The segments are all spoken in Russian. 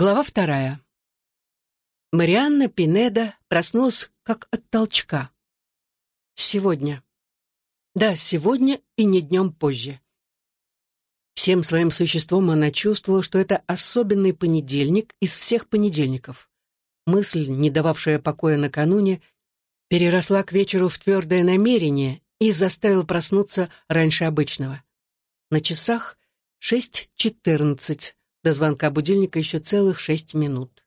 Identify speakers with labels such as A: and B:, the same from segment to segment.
A: Глава вторая. Марианна Пинеда проснулась как от толчка. Сегодня. Да, сегодня и не днем позже. Всем своим существом она чувствовала, что это особенный понедельник из всех понедельников. Мысль, не дававшая покоя накануне, переросла к вечеру в твердое намерение и заставила проснуться раньше обычного. На часах шесть четырнадцать. До звонка будильника еще целых шесть минут.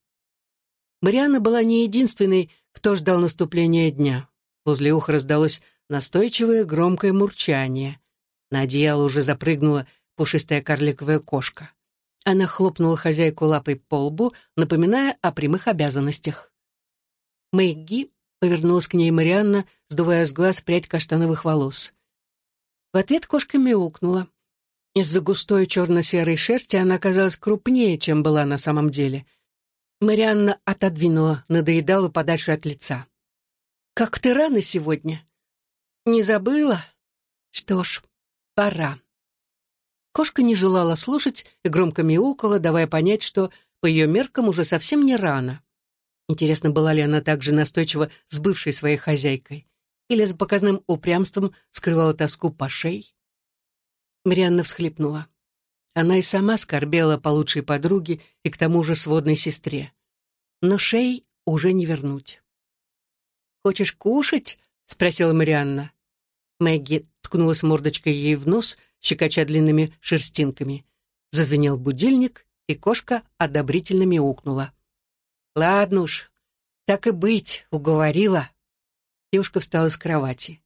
A: Марианна была не единственной, кто ждал наступления дня. Возле уха раздалось настойчивое громкое мурчание. На одеяло уже запрыгнула пушистая карликовая кошка. Она хлопнула хозяйку лапой по лбу, напоминая о прямых обязанностях. Мэгги повернулась к ней Марианна, сдувая с глаз прядь каштановых волос. В ответ кошка мяукнула. Из-за густой черно-серой шерсти она казалась крупнее, чем была на самом деле. Марианна отодвинула надоедалу подальше от лица. «Как ты рано сегодня?» «Не забыла?» «Что ж, пора». Кошка не желала слушать и громко мяукала, давая понять, что по ее меркам уже совсем не рано. Интересно, была ли она так же настойчива с бывшей своей хозяйкой? Или за показным упрямством скрывала тоску по шее? Марианна всхлипнула. Она и сама скорбела по лучшей подруге и к тому же сводной сестре. Но Шей уже не вернуть. «Хочешь кушать?» — спросила Марианна. Мэгги ткнулась мордочкой ей в нос, щекоча длинными шерстинками. Зазвенел будильник, и кошка одобрительно мяукнула. «Ладно уж, так и быть, уговорила». Девушка встала с кровати.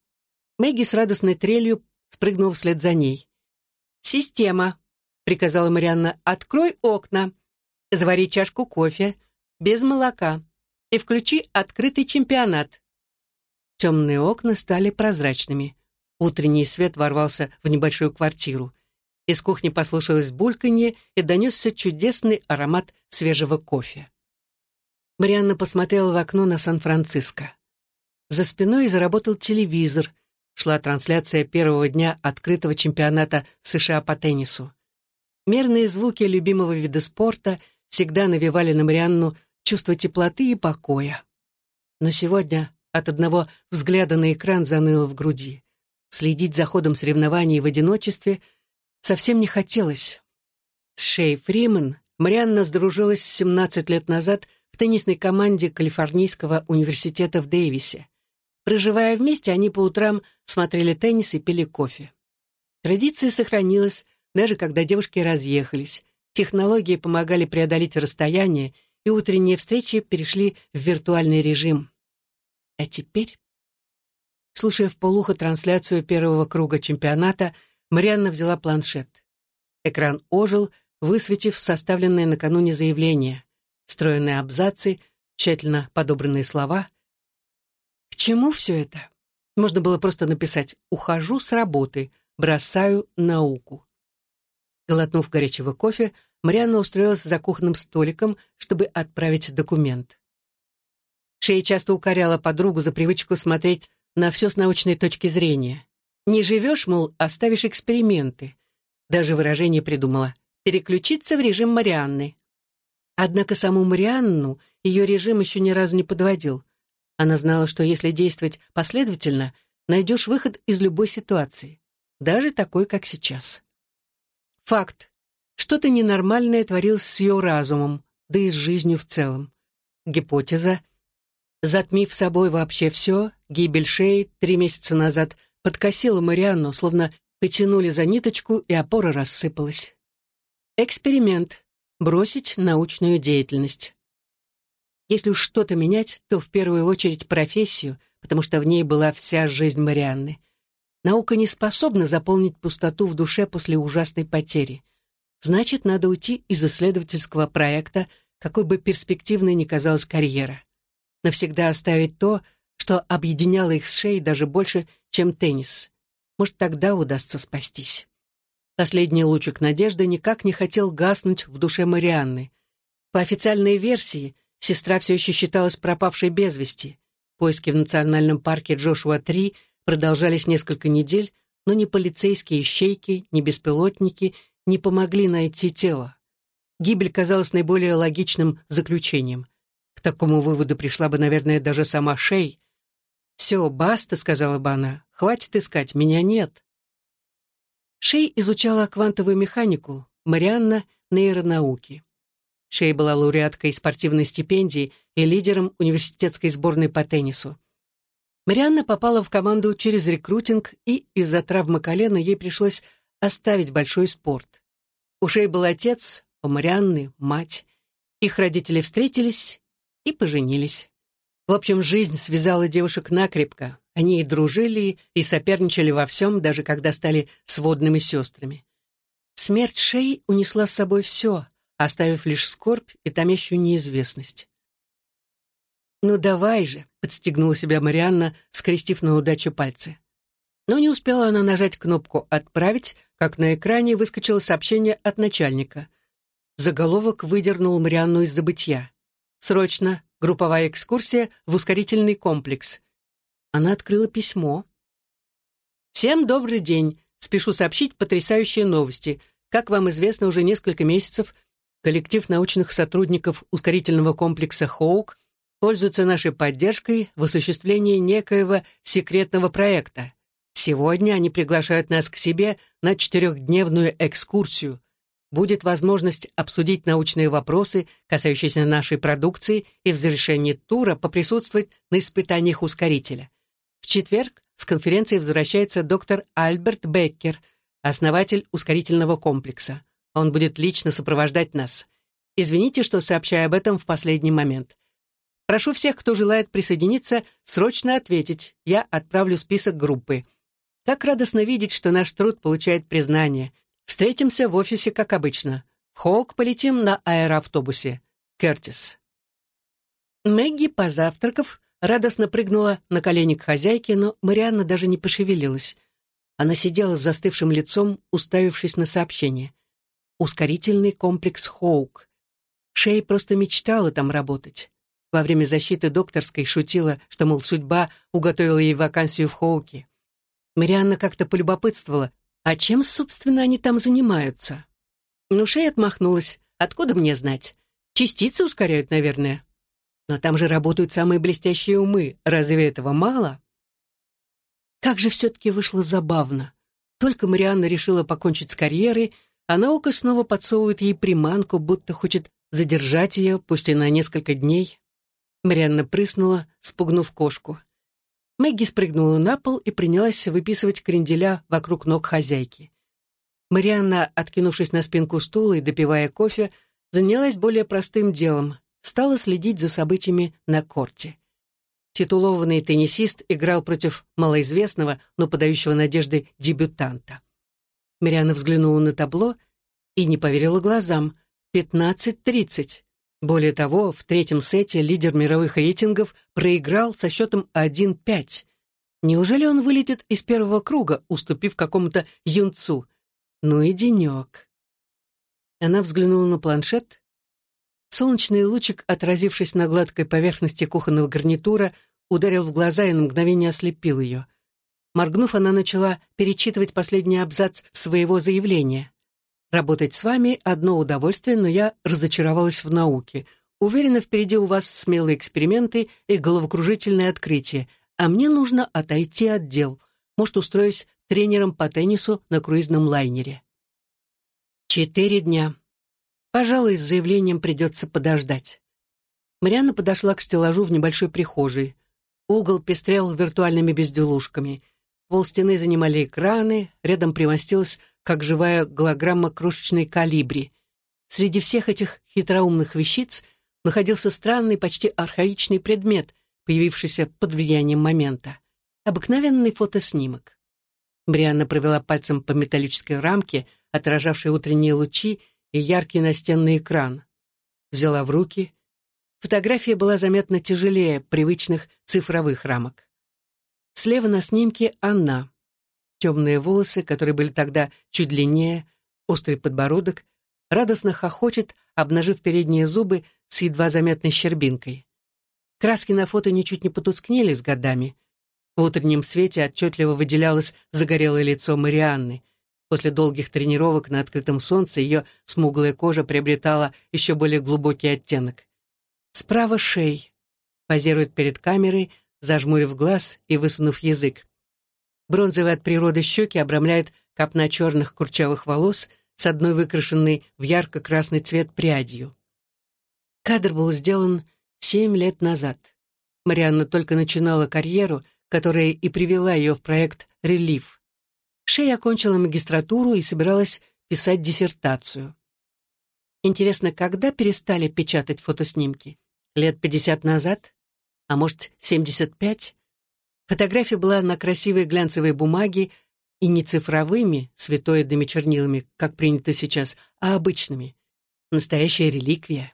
A: Мэгги с радостной трелью спрыгнула вслед за ней. «Система», — приказала Марианна, — «открой окна, завари чашку кофе, без молока, и включи открытый чемпионат». Темные окна стали прозрачными. Утренний свет ворвался в небольшую квартиру. Из кухни послышалось бульканье и донесся чудесный аромат свежего кофе. Марианна посмотрела в окно на Сан-Франциско. За спиной заработал телевизор — шла трансляция первого дня открытого чемпионата США по теннису. Мерные звуки любимого вида спорта всегда навевали на Марианну чувство теплоты и покоя. Но сегодня от одного взгляда на экран заныло в груди. Следить за ходом соревнований в одиночестве совсем не хотелось. С Шей Фриман Марианна сдружилась 17 лет назад в теннисной команде Калифорнийского университета в Дэвисе. Проживая вместе, они по утрам смотрели теннис и пили кофе. Традиция сохранилась, даже когда девушки разъехались. Технологии помогали преодолеть расстояние, и утренние встречи перешли в виртуальный режим. А теперь... Слушая в полухо трансляцию первого круга чемпионата, Марианна взяла планшет. Экран ожил, высветив составленное накануне заявление. Стройные абзацы, тщательно подобранные слова, чему все это? Можно было просто написать «Ухожу с работы, бросаю науку». Глотнув горячего кофе, Марианна устроилась за кухонным столиком, чтобы отправить документ. Шея часто укоряла подругу за привычку смотреть на все с научной точки зрения. Не живешь, мол, оставишь эксперименты. Даже выражение придумала «переключиться в режим Марианны». Однако саму Марианну ее режим еще ни разу не подводил — она знала, что если действовать последовательно, найдешь выход из любой ситуации, даже такой, как сейчас. Факт. Что-то ненормальное творилось с ее разумом, да и с жизнью в целом. Гипотеза. Затмив собой вообще все, гибель шеи три месяца назад подкосила Марианну, словно потянули за ниточку, и опора рассыпалась. Эксперимент. Бросить научную деятельность. Если уж что-то менять, то в первую очередь профессию, потому что в ней была вся жизнь Марианны. Наука не способна заполнить пустоту в душе после ужасной потери. Значит, надо уйти из исследовательского проекта, какой бы перспективной ни казалась карьера. Навсегда оставить то, что объединяло их с шеей даже больше, чем теннис. Может, тогда удастся спастись. Последний лучик надежды никак не хотел гаснуть в душе Марианны. По официальной версии, Сестра все еще считалась пропавшей без вести. Поиски в национальном парке Джошуа-3 продолжались несколько недель, но ни полицейские ищейки, ни беспилотники не помогли найти тело. гибель казалась наиболее логичным заключением. К такому выводу пришла бы, наверное, даже сама Шей. «Все, баста», — сказала бы она, — «хватит искать, меня нет». Шей изучала квантовую механику, Марианна — нейронауки. Шей была лауреаткой спортивной стипендии и лидером университетской сборной по теннису. Марианна попала в команду через рекрутинг, и из-за травмы колена ей пришлось оставить большой спорт. У Шей был отец, у Марианны — мать. Их родители встретились и поженились. В общем, жизнь связала девушек накрепко. Они и дружили, и соперничали во всем, даже когда стали сводными сестрами. Смерть Шей унесла с собой все, оставив лишь скорбь и томящую неизвестность. «Ну давай же», — подстегнула себя Марианна, скрестив на удачу пальцы. Но не успела она нажать кнопку «Отправить», как на экране выскочило сообщение от начальника. Заголовок выдернул Марианну из забытья. «Срочно! Групповая экскурсия в ускорительный комплекс». Она открыла письмо. «Всем добрый день! Спешу сообщить потрясающие новости. Как вам известно, уже несколько месяцев коллектив научных сотрудников ускорительного комплекса «Хоук» пользуются нашей поддержкой в осуществлении некоего секретного проекта. Сегодня они приглашают нас к себе на четырехдневную экскурсию. Будет возможность обсудить научные вопросы, касающиеся нашей продукции, и в завершении тура поприсутствовать на испытаниях ускорителя. В четверг с конференции возвращается доктор Альберт Беккер, основатель ускорительного комплекса. Он будет лично сопровождать нас. Извините, что сообщаю об этом в последний момент. Прошу всех, кто желает присоединиться, срочно ответить. Я отправлю список группы. Как радостно видеть, что наш труд получает признание. Встретимся в офисе, как обычно. В Хоук полетим на аэроавтобусе. Кертис. Мэгги, позавтракав, радостно прыгнула на колени к хозяйке, но Марианна даже не пошевелилась. Она сидела с застывшим лицом, уставившись на сообщение. Ускорительный комплекс Хоук. Шей просто мечтала там работать. Во время защиты докторской шутила, что, мол, судьба уготовила ей вакансию в Хоуке. Марианна как-то полюбопытствовала, а чем, собственно, они там занимаются? Ну, Шей отмахнулась. Откуда мне знать? Частицы ускоряют, наверное. Но там же работают самые блестящие умы. Разве этого мало? Как же все-таки вышло забавно. Только Марианна решила покончить с карьерой, а наука снова подсовывает ей приманку, будто хочет задержать ее, пусть и на несколько дней. Марианна прыснула, спугнув кошку. Мэгги спрыгнула на пол и принялась выписывать кренделя вокруг ног хозяйки. Марианна, откинувшись на спинку стула и допивая кофе, занялась более простым делом, стала следить за событиями на корте. Титулованный теннисист играл против малоизвестного, но подающего надежды дебютанта. Марианна взглянула на табло и не поверила глазам. Пятнадцать тридцать. Более того, в третьем сете лидер мировых рейтингов проиграл со счетом 1-5. Неужели он вылетит из первого круга, уступив какому-то юнцу? Ну и денек. Она взглянула на планшет. Солнечный лучик, отразившись на гладкой поверхности кухонного гарнитура, ударил в глаза и на мгновение ослепил ее. Моргнув, она начала перечитывать последний абзац своего заявления. Работать с вами — одно удовольствие, но я разочаровалась в науке. Уверена, впереди у вас смелые эксперименты и головокружительные открытия, а мне нужно отойти от дел. Может, устроюсь тренером по теннису на круизном лайнере. Четыре дня. Пожалуй, с заявлением придется подождать. Марианна подошла к стеллажу в небольшой прихожей. Угол пестрел виртуальными безделушками. Пол стены занимали экраны, рядом примостилась как живая голограмма крошечной калибри. Среди всех этих хитроумных вещиц находился странный, почти архаичный предмет, появившийся под влиянием момента. Обыкновенный фотоснимок. Брианна провела пальцем по металлической рамке, отражавшей утренние лучи и яркий настенный экран. Взяла в руки. Фотография была заметно тяжелее привычных цифровых рамок. Слева на снимке она темные волосы, которые были тогда чуть длиннее, острый подбородок, радостно хохочет, обнажив передние зубы с едва заметной щербинкой. Краски на фото ничуть не потускнели с годами. В утреннем свете отчетливо выделялось загорелое лицо Марианны. После долгих тренировок на открытом солнце ее смуглая кожа приобретала еще более глубокий оттенок. Справа шей. Позирует перед камерой, зажмурив глаз и высунув язык. Бронзовые от природы щеки обрамляют копна черных курчавых волос с одной выкрашенной в ярко-красный цвет прядью. Кадр был сделан семь лет назад. Марианна только начинала карьеру, которая и привела ее в проект «Релиф». Шей окончила магистратуру и собиралась писать диссертацию. Интересно, когда перестали печатать фотоснимки? Лет пятьдесят назад? А может, семьдесят пять? Фотография была на красивой глянцевой бумаге и не цифровыми, светоидными чернилами, как принято сейчас, а обычными. Настоящая реликвия.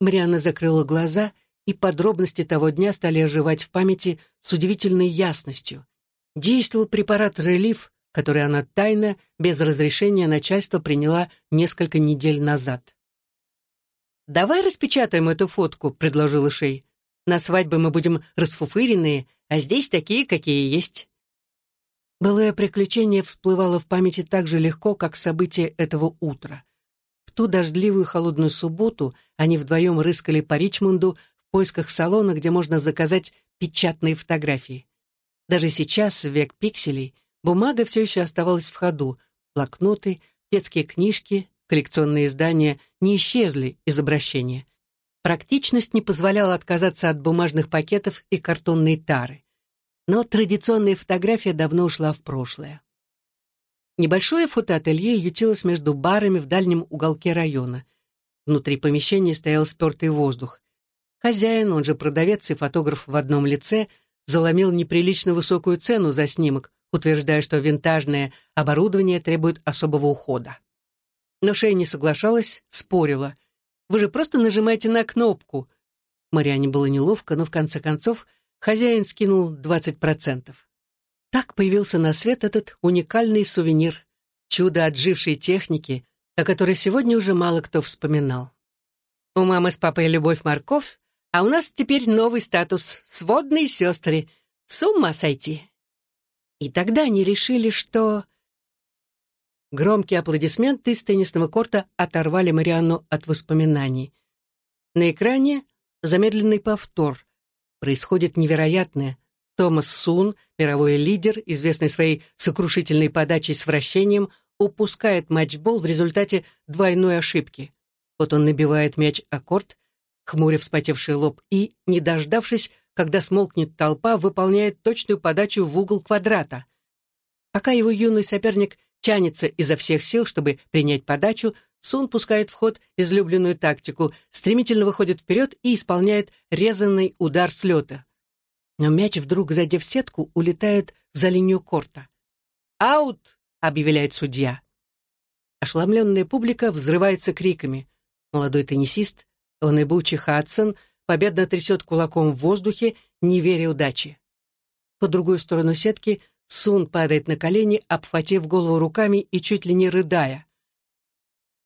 A: Марианна закрыла глаза, и подробности того дня стали оживать в памяти с удивительной ясностью. Действовал препарат «Релиф», который она тайно, без разрешения начальства, приняла несколько недель назад. «Давай распечатаем эту фотку», — предложил Шей. «На свадьбе мы будем расфуфыренные, а здесь такие, какие есть». Былое приключение всплывало в памяти так же легко, как события этого утра. В ту дождливую холодную субботу они вдвоем рыскали по Ричмонду в поисках салона, где можно заказать печатные фотографии. Даже сейчас, в век пикселей, бумага все еще оставалась в ходу. Блокноты, детские книжки, коллекционные издания не исчезли из обращения. Практичность не позволяла отказаться от бумажных пакетов и картонной тары. Но традиционная фотография давно ушла в прошлое. Небольшое фотоателье ютилось между барами в дальнем уголке района. Внутри помещения стоял спертый воздух. Хозяин, он же продавец и фотограф в одном лице, заломил неприлично высокую цену за снимок, утверждая, что винтажное оборудование требует особого ухода. Но Шея не соглашалась, спорила. «Вы же просто нажимаете на кнопку». Мариане было неловко, но в конце концов хозяин скинул 20%. Так появился на свет этот уникальный сувенир, чудо отжившей техники, о которой сегодня уже мало кто вспоминал. У мамы с папой любовь морковь, а у нас теперь новый статус — сводные сестры. С ума сойти. И тогда они решили, что... Громкие аплодисменты с теннисного корта оторвали Марианну от воспоминаний. На экране замедленный повтор. Происходит невероятное. Томас Сун, мировой лидер, известный своей сокрушительной подачей с вращением, упускает матчбол в результате двойной ошибки. Вот он набивает мяч аккорд, хмуря вспотевший лоб, и, не дождавшись, когда смолкнет толпа, выполняет точную подачу в угол квадрата. Пока его юный соперник тянется изо всех сил, чтобы принять подачу, Сун пускает в ход излюбленную тактику, стремительно выходит вперед и исполняет резанный удар с лета. Но мяч, вдруг задев сетку, улетает за линию корта. «Аут!» — объявляет судья. Ошеломленная публика взрывается криками. Молодой теннисист он и Бучи Хадсон победно трясет кулаком в воздухе, не веря удачи. По другую сторону сетки Сун падает на колени, обхватив голову руками и чуть ли не рыдая.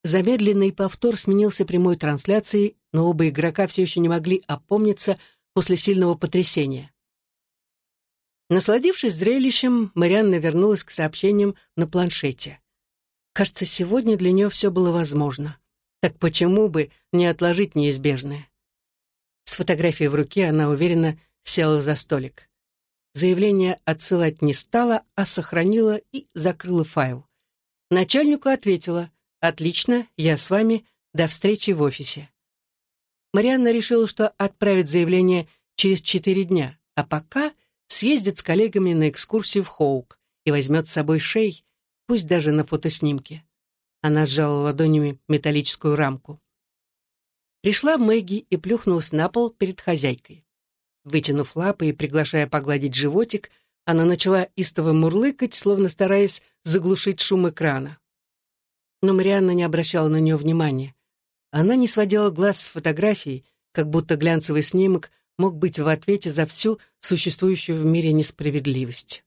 A: Замедленный повтор сменился прямой трансляцией, но оба игрока все еще не могли опомниться после сильного потрясения. Насладившись зрелищем, Марианна вернулась к сообщениям на планшете. Кажется, сегодня для нее все было возможно. Так почему бы не отложить неизбежное? С фотографией в руке она уверенно села за столик. Заявление отсылать не стала, а сохранила и закрыла файл. Начальнику ответила «Отлично, я с вами, до встречи в офисе». Марианна решила, что отправит заявление через четыре дня, а пока съездит с коллегами на экскурсию в Хоук и возьмет с собой шей, пусть даже на фотоснимке. Она сжала ладонями металлическую рамку. Пришла Мэгги и плюхнулась на пол перед хозяйкой. Вытянув лапы и приглашая погладить животик, она начала истово мурлыкать, словно стараясь заглушить шум экрана. Но Марианна не обращала на нее внимания. Она не сводила глаз с фотографией, как будто глянцевый снимок мог быть в ответе за всю существующую в мире несправедливость.